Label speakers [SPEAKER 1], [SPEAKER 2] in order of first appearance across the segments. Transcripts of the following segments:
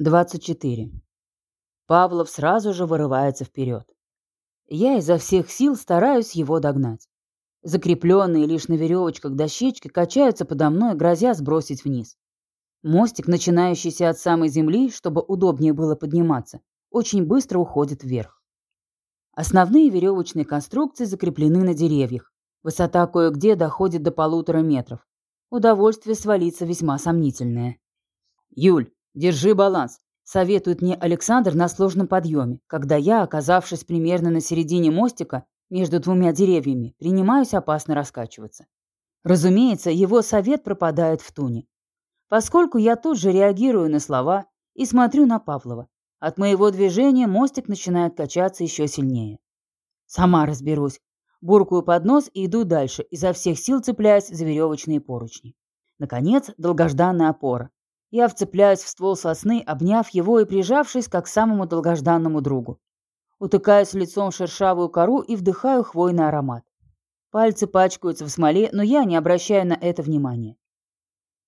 [SPEAKER 1] 24. Павлов сразу же вырывается вперед. Я изо всех сил стараюсь его догнать. Закрепленные лишь на веревочках дощечки качаются подо мной, грозя сбросить вниз. Мостик, начинающийся от самой земли, чтобы удобнее было подниматься, очень быстро уходит вверх. Основные веревочные конструкции закреплены на деревьях. Высота кое-где доходит до полутора метров. Удовольствие свалиться весьма сомнительное. «Юль, Держи баланс, советует мне Александр на сложном подъеме, когда я, оказавшись примерно на середине мостика между двумя деревьями, принимаюсь опасно раскачиваться. Разумеется, его совет пропадает в туне. Поскольку я тут же реагирую на слова и смотрю на Павлова, от моего движения мостик начинает качаться еще сильнее. Сама разберусь. Буркую под нос и иду дальше, изо всех сил цепляясь за веревочные поручни. Наконец, долгожданная опора. Я вцепляюсь в ствол сосны, обняв его и прижавшись как к самому долгожданному другу. Утыкаюсь лицом в шершавую кору и вдыхаю хвойный аромат. Пальцы пачкаются в смоле, но я не обращаю на это внимания.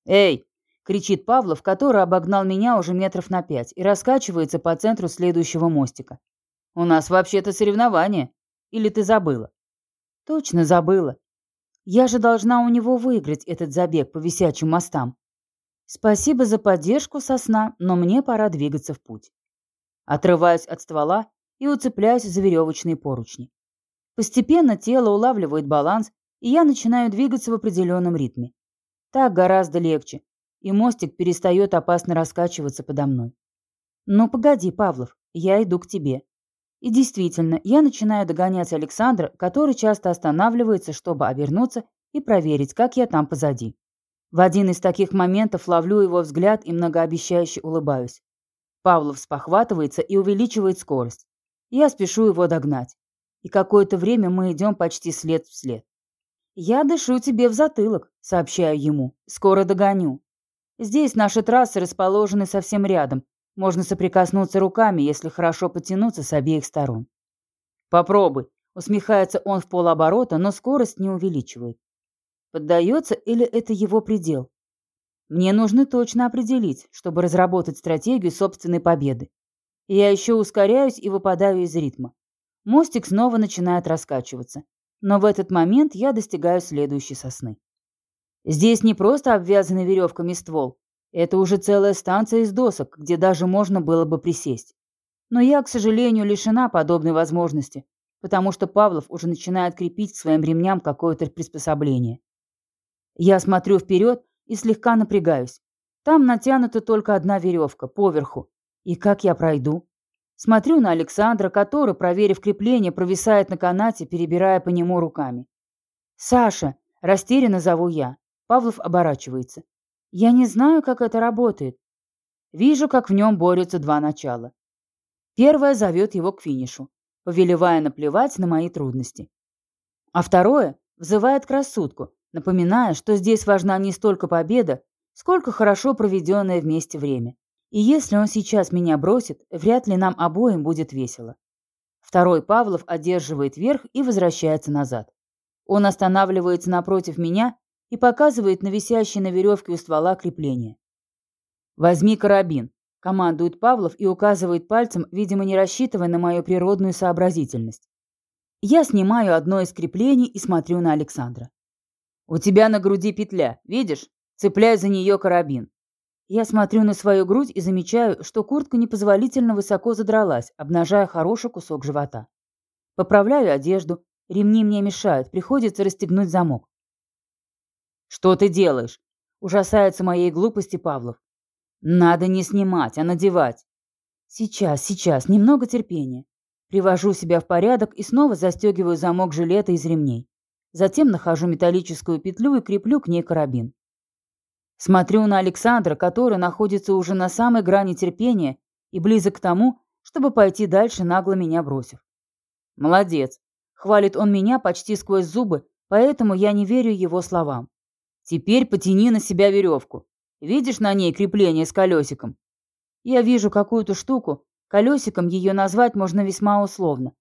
[SPEAKER 1] «Эй!» — кричит Павлов, который обогнал меня уже метров на пять и раскачивается по центру следующего мостика. «У нас вообще-то соревнование. Или ты забыла?» «Точно забыла. Я же должна у него выиграть этот забег по висячим мостам. Спасибо за поддержку, сосна, но мне пора двигаться в путь. Отрываюсь от ствола и уцепляюсь за веревочные поручни. Постепенно тело улавливает баланс, и я начинаю двигаться в определенном ритме. Так гораздо легче, и мостик перестает опасно раскачиваться подо мной. «Ну, погоди, Павлов, я иду к тебе». И действительно, я начинаю догонять Александра, который часто останавливается, чтобы обернуться и проверить, как я там позади. В один из таких моментов ловлю его взгляд и многообещающе улыбаюсь. Павлов спохватывается и увеличивает скорость. Я спешу его догнать. И какое-то время мы идем почти след в след. «Я дышу тебе в затылок», — сообщаю ему. «Скоро догоню. Здесь наши трассы расположены совсем рядом. Можно соприкоснуться руками, если хорошо потянуться с обеих сторон». «Попробуй», — усмехается он в полоборота, но скорость не увеличивает. Поддается или это его предел? Мне нужно точно определить, чтобы разработать стратегию собственной победы. я еще ускоряюсь и выпадаю из ритма. Мостик снова начинает раскачиваться. Но в этот момент я достигаю следующей сосны. Здесь не просто обвязанный веревками ствол. Это уже целая станция из досок, где даже можно было бы присесть. Но я, к сожалению, лишена подобной возможности, потому что Павлов уже начинает крепить к своим ремням какое-то приспособление. Я смотрю вперед и слегка напрягаюсь. Там натянута только одна веревка, поверху. И как я пройду? Смотрю на Александра, который, проверив крепление, провисает на канате, перебирая по нему руками. «Саша!» – растерянно зову я. Павлов оборачивается. «Я не знаю, как это работает. Вижу, как в нем борются два начала. Первое зовет его к финишу, повелевая наплевать на мои трудности. А второе взывает к рассудку, напоминая, что здесь важна не столько победа, сколько хорошо проведенное вместе время. И если он сейчас меня бросит, вряд ли нам обоим будет весело. Второй Павлов одерживает верх и возвращается назад. Он останавливается напротив меня и показывает на висящий на веревке у ствола крепление. «Возьми карабин», — командует Павлов и указывает пальцем, видимо, не рассчитывая на мою природную сообразительность. Я снимаю одно из креплений и смотрю на Александра. «У тебя на груди петля, видишь? Цепляй за нее карабин». Я смотрю на свою грудь и замечаю, что куртка непозволительно высоко задралась, обнажая хороший кусок живота. Поправляю одежду, ремни мне мешают, приходится расстегнуть замок. «Что ты делаешь?» – ужасается моей глупости Павлов. «Надо не снимать, а надевать». «Сейчас, сейчас, немного терпения». Привожу себя в порядок и снова застегиваю замок жилета из ремней. Затем нахожу металлическую петлю и креплю к ней карабин. Смотрю на Александра, который находится уже на самой грани терпения и близок к тому, чтобы пойти дальше, нагло меня бросив. «Молодец!» — хвалит он меня почти сквозь зубы, поэтому я не верю его словам. «Теперь потяни на себя веревку. Видишь на ней крепление с колесиком?» Я вижу какую-то штуку, колесиком ее назвать можно весьма условно.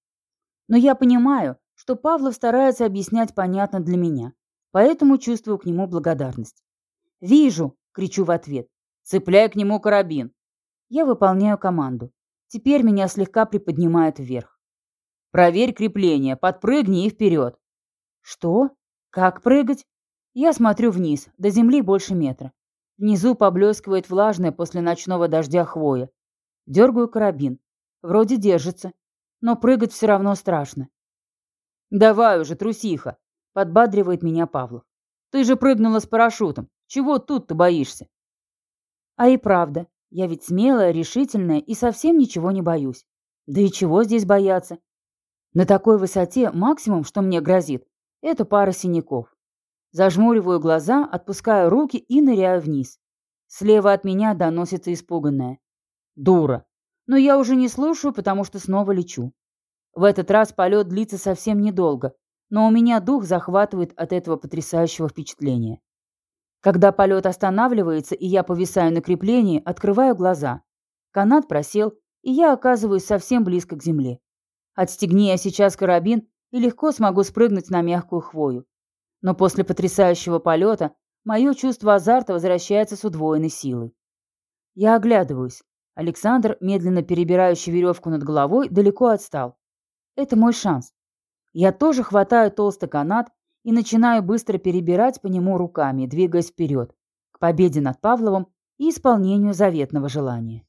[SPEAKER 1] Но я понимаю, что Павлов старается объяснять понятно для меня, поэтому чувствую к нему благодарность. «Вижу!» — кричу в ответ. «Цепляй к нему карабин!» Я выполняю команду. Теперь меня слегка приподнимает вверх. Проверь крепление, подпрыгни и вперед. Что? Как прыгать? Я смотрю вниз, до земли больше метра. Внизу поблескивает влажная после ночного дождя хвоя. Дергаю карабин. Вроде держится. Но прыгать все равно страшно. «Давай уже, трусиха!» — подбадривает меня Павлов. «Ты же прыгнула с парашютом. Чего тут ты боишься?» А и правда, я ведь смелая, решительная и совсем ничего не боюсь. Да и чего здесь бояться? На такой высоте максимум, что мне грозит, это пара синяков. Зажмуриваю глаза, отпускаю руки и ныряю вниз. Слева от меня доносится испуганное. Дура. Но я уже не слушаю, потому что снова лечу. В этот раз полет длится совсем недолго, но у меня дух захватывает от этого потрясающего впечатления. Когда полет останавливается и я повисаю на креплении, открываю глаза. Канат просел, и я оказываюсь совсем близко к земле. Отстегни я сейчас карабин и легко смогу спрыгнуть на мягкую хвою. Но после потрясающего полета мое чувство азарта возвращается с удвоенной силой. Я оглядываюсь. Александр, медленно перебирающий веревку над головой, далеко отстал. Это мой шанс. Я тоже хватаю толстый канат и начинаю быстро перебирать по нему руками, двигаясь вперед, к победе над Павловым и исполнению заветного желания.